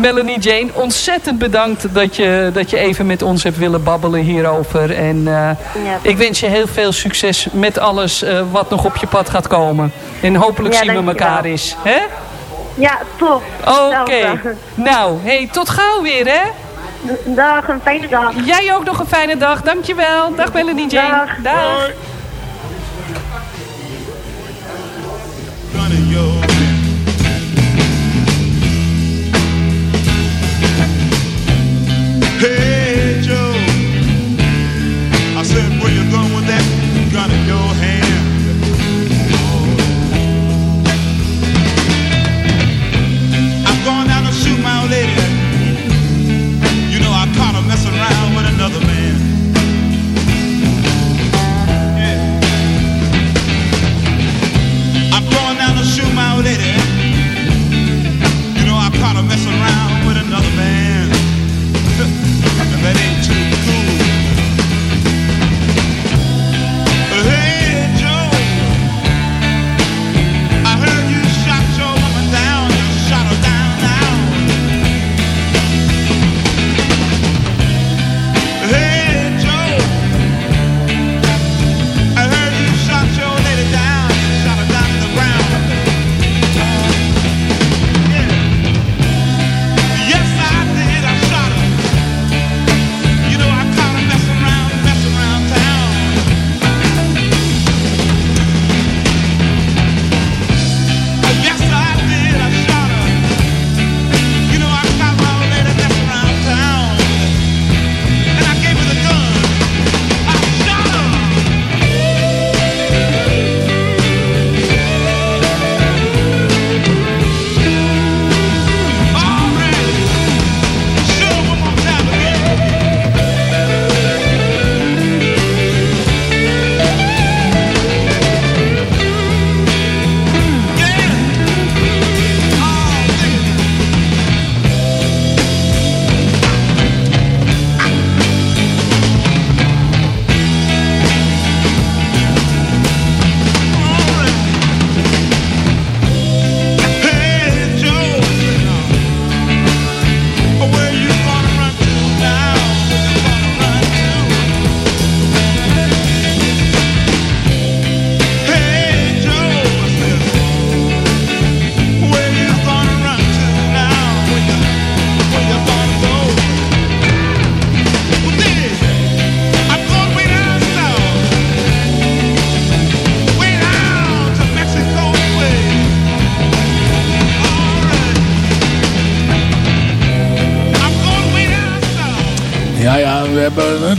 Melanie Jane, ontzettend bedankt dat je, dat je even met ons hebt willen babbelen hierover. En eh, ik wens je heel veel succes met alles eh, wat nog op je pad gaat komen. En hopelijk Ja, zien we elkaar eens. Hè? Ja, top. Oké. Nou, hey, tot gauw weer, hè? Dag, een fijne dag. Jij ook nog een fijne dag. Dankjewel. Dag Melanie Jane. Dag. Dag. Hey caught her messing around with another man. [laughs] that ain't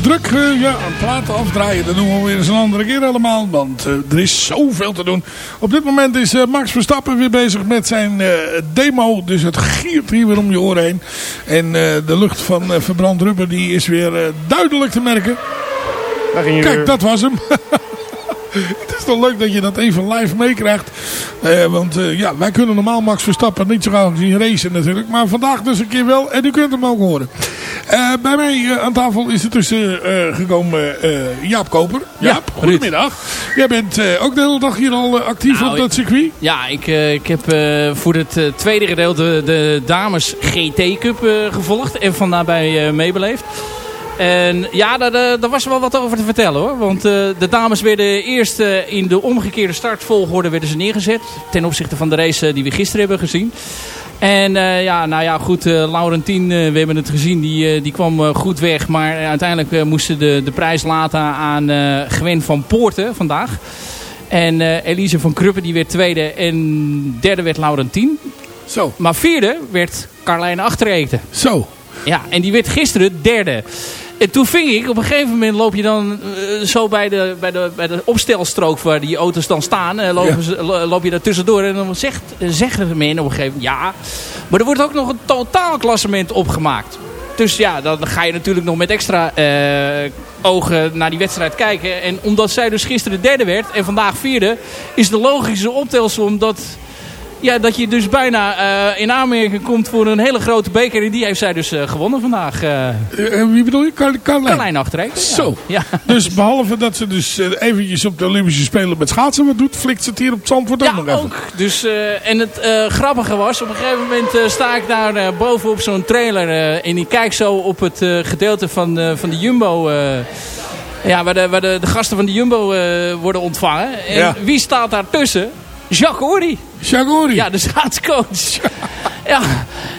druk eh, ja, aan praten afdraaien. Dat doen we weer eens een andere keer allemaal. Want eh, er is zoveel te doen. Op dit moment is eh, Max Verstappen weer bezig met zijn eh, demo. Dus het giert hier weer om je oren heen. En eh, de lucht van eh, verbrand rubber die is weer eh, duidelijk te merken. Kijk, dat was hem. [laughs] [laughs] Het is toch leuk dat je dat even live meekrijgt. Eh, want eh, ja, wij kunnen normaal Max Verstappen niet zo gauw zien racen natuurlijk. Maar vandaag dus een keer wel. En u kunt hem ook horen. Eh, bij mij aan tafel is er tussen gekomen Jaap Koper. Jaap, goedemiddag. Jij bent ook de hele dag hier al actief Nou, op dat circuit. Ja, ik, ik heb voor het tweede gedeelte de dames GT Cup gevolgd en van daarbij meebeleefd. En ja, daar, daar daar was wel wat over te vertellen hoor. Want eh, de dames werden eerst eh, in de omgekeerde startvolgorde werden ze neergezet. Ten opzichte van de race eh, die we gisteren hebben gezien. En eh, ja, nou ja, goed, eh Laurentien, eh, we hebben het gezien, die, eh, die kwam eh, goed weg. Maar eh, uiteindelijk eh, moesten de, de prijs laten aan eh Gwen van Poorten vandaag. En eh, Elise van Kruppen die werd tweede en derde werd Laurentien. Zo. Maar vierde werd Carlijn Achterreekte. Zo. Ja, en die werd gisteren derde. En toen ving ik, op een gegeven moment loop je dan eh, zo bij de, bij, de, bij de opstelstrook waar die auto's dan staan. eh, lopen Ja. ze- lo- loop je daar tussendoor en dan zegt, zeggen men op een gegeven moment, ja. Maar er wordt ook nog een totaalklassement opgemaakt. Dus ja, dan ga je natuurlijk nog met extra eh, ogen naar die wedstrijd kijken. En omdat zij dus gisteren derde werd en vandaag vierde, is de logische optelsom dat... Ja, dat je dus bijna eh, in aanmerking komt voor een hele grote beker. En die heeft zij dus eh, gewonnen vandaag. Eh, wie bedoel je? Carl- Carlijn? Carlijn. Ja. Zo. Ja. Dus behalve dat ze dus eventjes op de Olympische Spelen met schaatsen wat doet, flikt ze het hier op het Zandvoort ook nog even. ook. Dus, en het grappige was, op een gegeven moment sta ik daar boven op zo'n trailer. en ik kijk zo op het gedeelte van, van de Jumbo. ja, waar, de, waar de, de gasten van de Jumbo worden ontvangen. En Ja. wie staat daar tussen? Jacques Ory. Ory? Ja, de schaatscoach. Ja,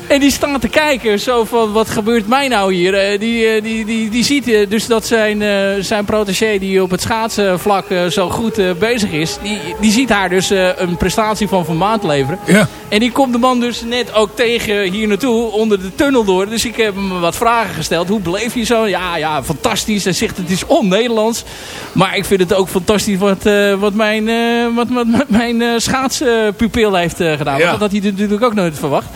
en die staat te kijken zo van wat gebeurt mij nou hier. Eh, die, eh, die, die, die ziet eh, dus dat zijn, zijn protégé die op het schaatsenvlak zo goed bezig is. Die, die ziet haar dus een prestatie van Van Maand leveren. Ja. En die komt de man dus net ook tegen hier naartoe onder de tunnel door. Dus ik heb hem wat vragen gesteld. Hoe beleef je zo? Ja, ja, fantastisch. Hij zegt het is on-Nederlands. Maar ik vind het ook fantastisch wat, wat mijn, wat, wat, wat mijn eh, schaatspupil heeft eh, gedaan. Ja. Want dat had hij natuurlijk ook nooit verwacht.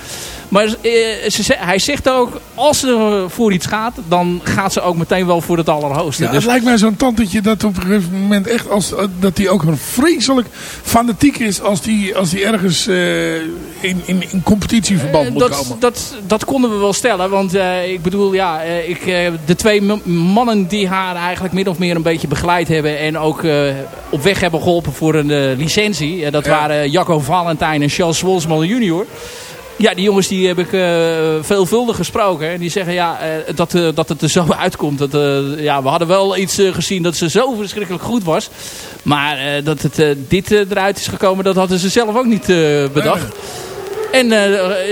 Maar eh, ze, hij zegt ook, als ze voor iets gaat, dan gaat ze ook meteen wel voor het allerhoogste. Ja, dus het lijkt mij zo'n tantetje dat op een gegeven moment echt als, eh, dat hij ook een vreselijk fanatiek is als die, als die ergens eh, in, in, in competitieverband moet dat, komen. dat, dat konden we wel stellen. Want ik bedoel, ja, ik, de twee mannen die haar eigenlijk min of meer een beetje begeleid hebben. En ook op weg hebben geholpen voor een licentie. Dat Ja. waren Jacco Valentijn en Charles Wolsman junior. Ja, die jongens die heb ik eh, veelvuldig gesproken. En die zeggen ja, eh, dat, eh, dat het er zo [laughs] uitkomt. Dat, ja, we hadden wel iets gezien dat ze zo verschrikkelijk goed was. Maar dat het, dit eruit is gekomen, dat hadden ze zelf ook niet bedacht. En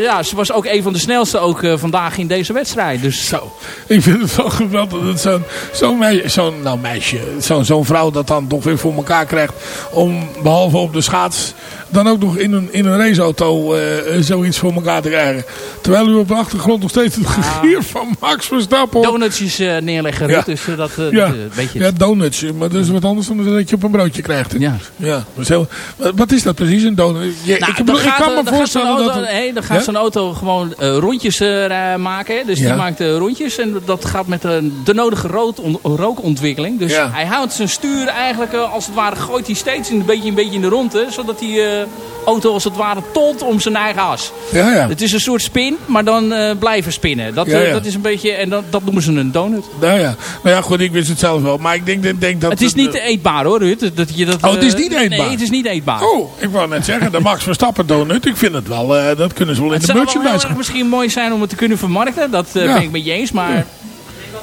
ja, ze was ook een van de snelste ook vandaag in deze wedstrijd. Dus Zo. Ik vind het wel geweldig dat zo'n zo'n meisje, zo'n nou meisje, zo'n zo'n vrouw dat dan toch weer voor elkaar krijgt om behalve op de schaats dan ook nog in een, in een raceauto eh, zoiets voor elkaar te krijgen. Terwijl u op de achtergrond nog steeds het gegier van Max Verstappen donutjes eh, neerleggen, Ja. Dus eh, dat, eh, Ja, dat, eh, weet je. ja, donuts. Maar dat is wat anders dan dat je op een broodje krijgt. hè? Ja. ja heel- wat- is dat precies, een donut? Je- Nou, ik, ik kan eh, me voorstellen auto, dat... het- dan gaat Ja? zo'n auto gewoon eh, rondjes eh, maken. Hè? Dus die maakt eh, rondjes. En dat gaat met eh, de nodige on- rookontwikkeling. Dus hij houdt zijn stuur eigenlijk eh, als het ware, gooit hij steeds een beetje, een beetje in de ronde. Zodat die eh, auto als het ware tolt om zijn eigen as. Ja, ja. Het is een soort spin, maar dan eh, blijven spinnen. Dat, Ja, eh, ja. dat is een beetje, en dat, dat noemen ze een donut. Nou ja. nou ja, goed, ik wist het zelf wel. Maar ik denk, denk, dat... het is niet eetbaar hoor, Ruud. Dat je dat, Oh, het is niet eetbaar? Nee, het is niet eetbaar. Oh, ik wou net zeggen, de Max Verstappen donut. Ik vind het wel, dat kunnen ze wel in Het de zou merchandise. erg misschien mooi zijn om het te kunnen vermarkten. Dat Ja. ben ik met je eens. Maar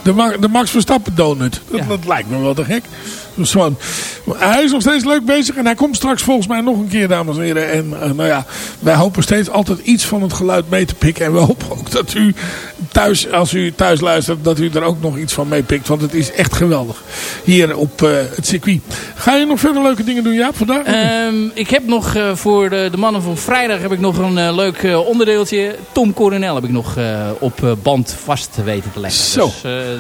De, Ma- de Max Verstappen donut. Dat, dat lijkt me wel te gek. [laughs] Dus gewoon, hij is nog steeds leuk bezig en hij komt straks volgens mij nog een keer, dames en heren. En eh, nou ja, wij hopen steeds altijd iets van het geluid mee te pikken. En we hopen ook dat u thuis, als u thuis luistert, dat u er ook nog iets van meepikt. Want het is echt geweldig hier op eh, het circuit. Ga je nog verder leuke dingen doen, Jaap, vandaag? Ehm, ik heb nog eh, voor de, de mannen van vrijdag heb ik nog een leuk onderdeeltje. Tom Coronel heb ik nog op band vast weten te leggen. Zo.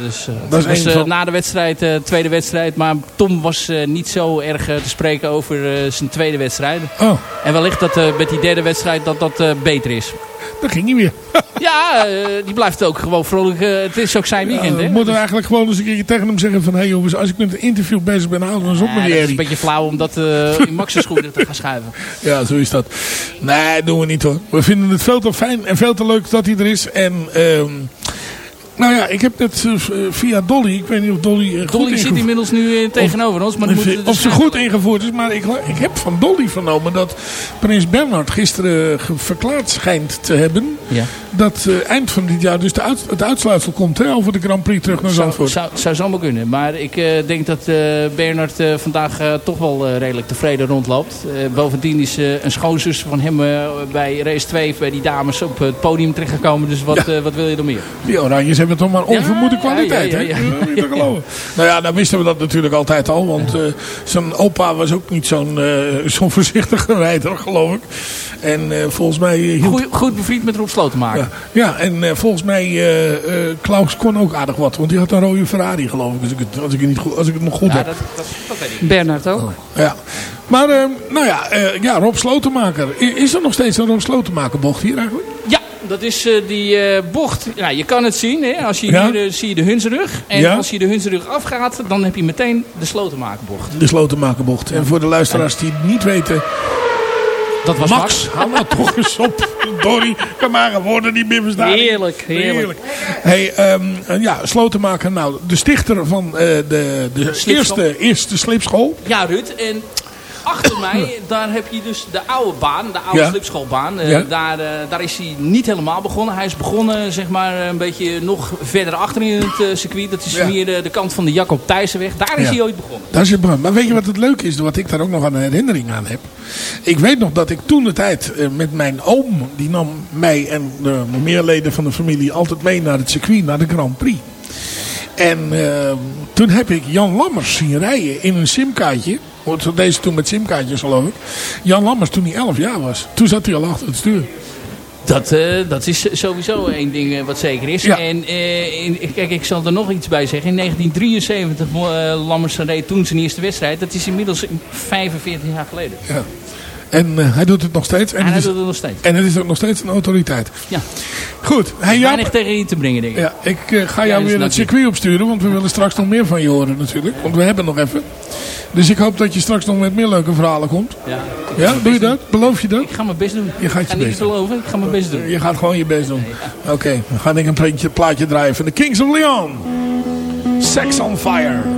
Dus, dus, Dat is van- na de wedstrijd, tweede wedstrijd. Maar Tom was eh, niet zo erg eh, te spreken over eh, zijn tweede wedstrijd. Oh. En wellicht dat met die derde wedstrijd dat dat beter is. Dat ging niet meer. [laughs] ja, die blijft ook gewoon vrolijk. het is ook zijn weekend, we hè? moeten eigenlijk gewoon eens een keer tegen hem zeggen van... Hé hey jongens, als ik met een interview bezig ben, hou dan eens op met die dat is een beetje flauw om dat in Max's schoenen te gaan schuiven. [laughs] Ja, zo is dat. Nee, doen we niet hoor. We vinden het veel te fijn en veel te leuk dat hij er is. En ehm nou ja, ik heb net eh, via Dolly, ik weet niet of Dolly eh, goed Dolly zit inmiddels nu eh, tegenover ons. Maar of, moet of ze goed ingevoerd is, maar ik, ik heb van Dolly vernomen dat prins Bernhard gisteren verklaard schijnt te hebben. Ja. Dat eh, eind van dit jaar dus de uit- het uitsluitsel komt hè, over de Grand Prix terug naar Zou, Zandvoort. zou, zou zomaar kunnen. Maar ik eh, denk dat eh Bernard eh, vandaag eh, toch wel eh, redelijk tevreden rondloopt. Eh, bovendien is eh, een schoonzus van hem eh, bij race 2 bij die dames op het podium terechtgekomen. Dus wat, eh, wat wil je dan meer? Die Oranjes hebben toch maar onvermoede kwaliteit, ja, ja, ja. hè? Dat moet je toch geloven. Nou ja, dan wisten we dat natuurlijk altijd al. Want eh, zijn opa was ook niet zo'n eh, zo'n voorzichtige rijder, geloof ik. En eh, volgens mij... hield- Goed, goed bevriend met Rob Slotenmaker. Ja, ja en eh, volgens mij eh, eh, Klaus kon ook aardig wat. Want die had een rode Ferrari, geloof ik. Als ik het, als ik het, niet goed, als ik het nog goed Ja, heb. dat, dat, dat weet ik. Bernard ook. Ja. Maar, nou ja, eh, ja, Rob Slotenmaker. Is er nog steeds een Rob Slotenmaker bocht hier eigenlijk? Ja, dat is eh, die eh, bocht. Ja, je kan het zien. Hè? Als je Ja. hier eh, zie je de Hunsrug. En Ja. als je de Hunsrug afgaat, dan heb je meteen de Slotenmakerbocht. De Slotenmakerbocht. En voor de luisteraars die het niet weten... Dat was Max. Hou nou [laughs] toch eens op. Dorry, kan maar een woorden niet meer verstaan. Heerlijk, heerlijk. Hey, ehm, ja, Slotenmaker, nou, de stichter van de, de eerste, eerste slipschool. Ja, Ruud. En achter [coughs] mij, daar heb je dus de oude baan, de oude Ja. slipschoolbaan. Eh, Ja. daar, eh, daar is hij niet helemaal begonnen. Hij is begonnen, zeg maar, een beetje nog verder achter in het eh, circuit. Dat is Ja. meer de, de kant van de Jacob Thijssenweg. Daar is hij ooit begonnen. Daar is het begonnen. Maar weet je wat het leuke is? Wat ik daar ook nog aan een herinnering aan heb. Ik weet nog dat ik toen de tijd eh, met mijn oom. Die nam mij en de meer leden van de familie altijd mee naar het circuit. Naar de Grand Prix. En eh, toen heb ik Jan Lammers zien rijden in een simkaartje. Want Deze toen met simkaartjes geloof ik. Jan Lammers toen hij 11 jaar was. Toen zat hij al achter het stuur. Dat, eh, dat is sowieso één ding eh, wat zeker is. Ja. En eh, in, kijk, ik zal er nog iets bij zeggen. In 1973 uh, Lammers reed toen zijn eerste wedstrijd. Dat is inmiddels 45 jaar geleden. Ja. En eh, hij doet het nog steeds. En hij is, doet het nog steeds. en het is ook nog steeds een autoriteit. Ja. Goed. Hey, Jaap, Weinig tegen je te brengen, denk ik. Ja, ik eh, ga Ja, jou weer het circuit opsturen, want we willen straks nog meer van je horen natuurlijk. Want we hebben nog even. Dus ik hoop dat je straks nog met meer leuke verhalen komt. Ja, Ja, doe je dat? Beloof je dat? Ik ga mijn best doen. Je gaat Ik je ga beloven, ik ga mijn best doen. Je gaat gewoon je best doen. Oké, dan ga ik een plaatje, plaatje draaien van de Kings of Leon. Sex on Fire.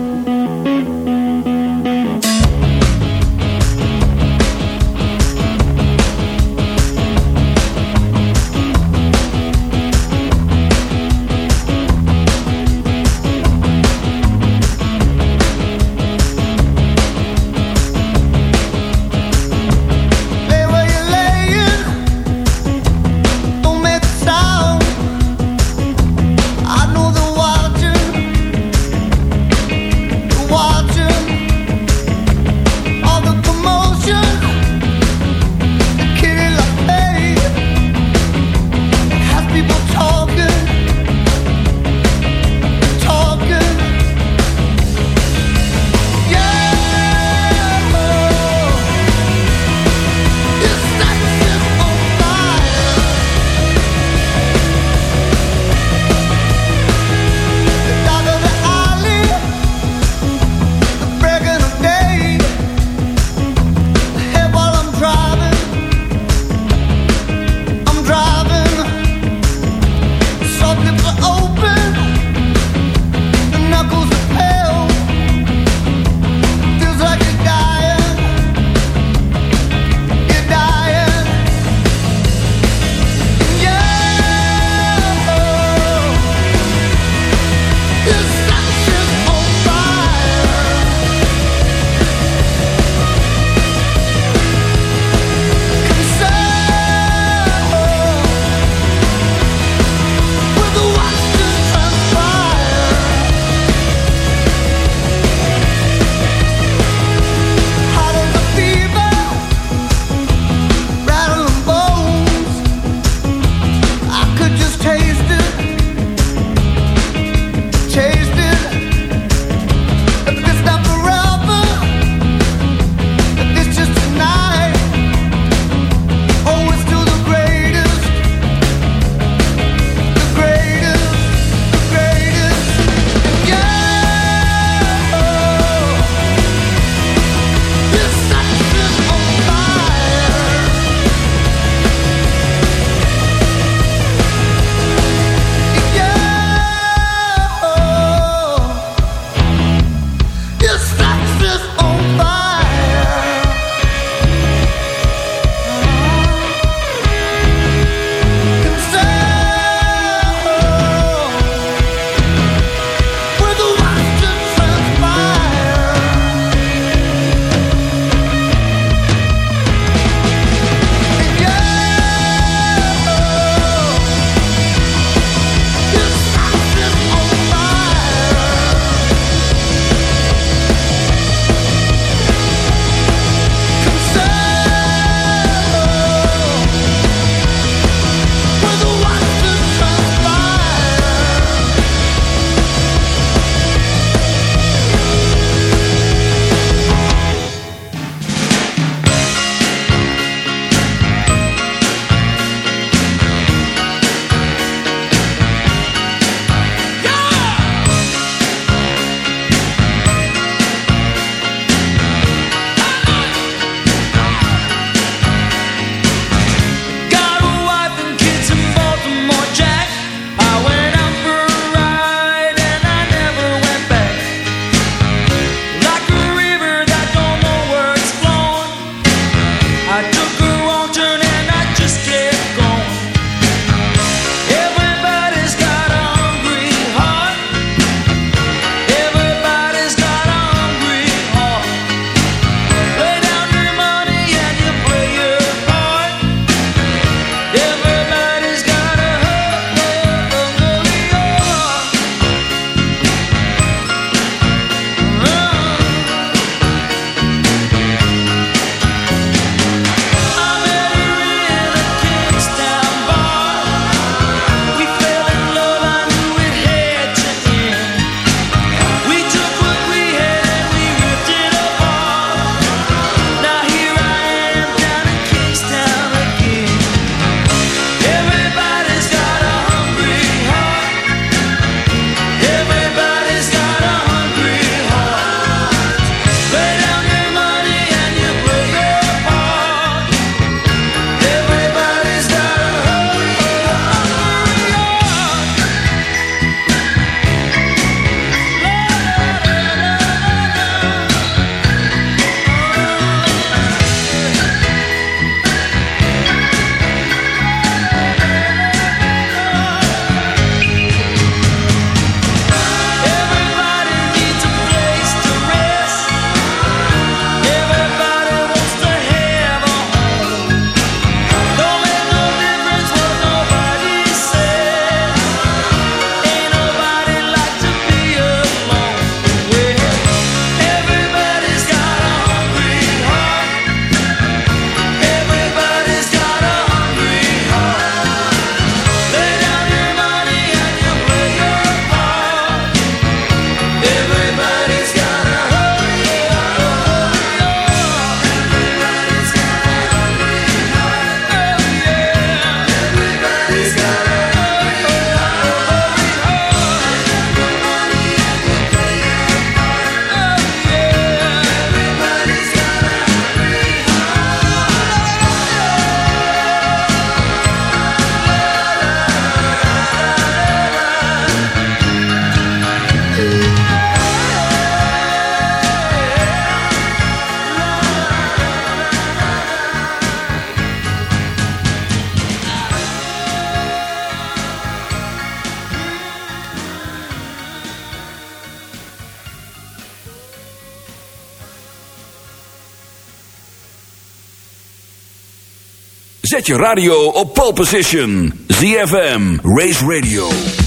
Radio op pole position. ZFM, Race Radio.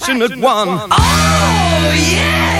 passionate, one. Oh, yeah!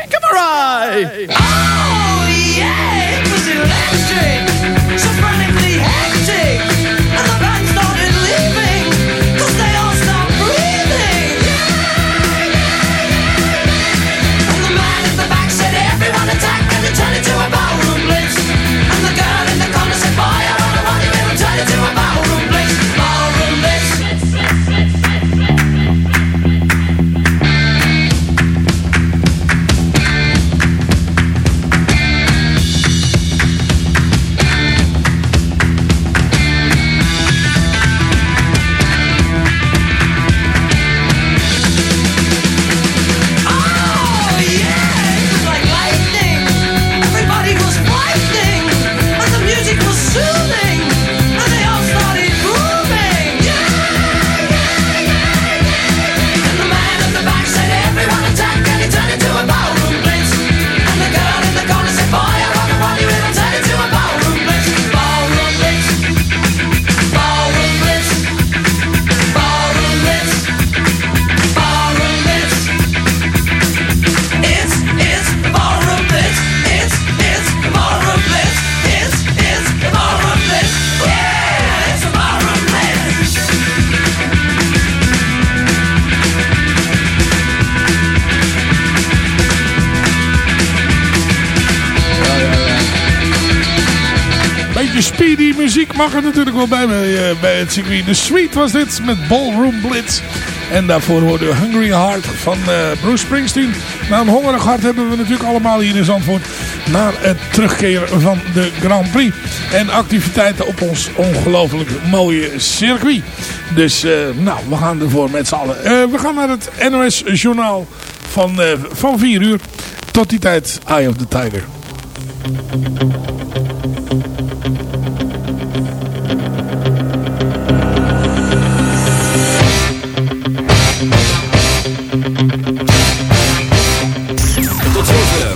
horen natuurlijk wel bij eh, bij het circuit. De Sweet was dit met Ballroom Blitz. En daarvoor hoorde Hungry Heart van eh, Bruce Springsteen. Na een hongerig hart hebben we natuurlijk allemaal hier in Zandvoort. Naar het terugkeren van de Grand Prix. En activiteiten op ons ongelooflijk mooie circuit. Dus eh, nou, we gaan ervoor met z'n allen. We gaan naar het NOS Journaal van, van 4 uur. Tot die tijd, Eye of the Tiger.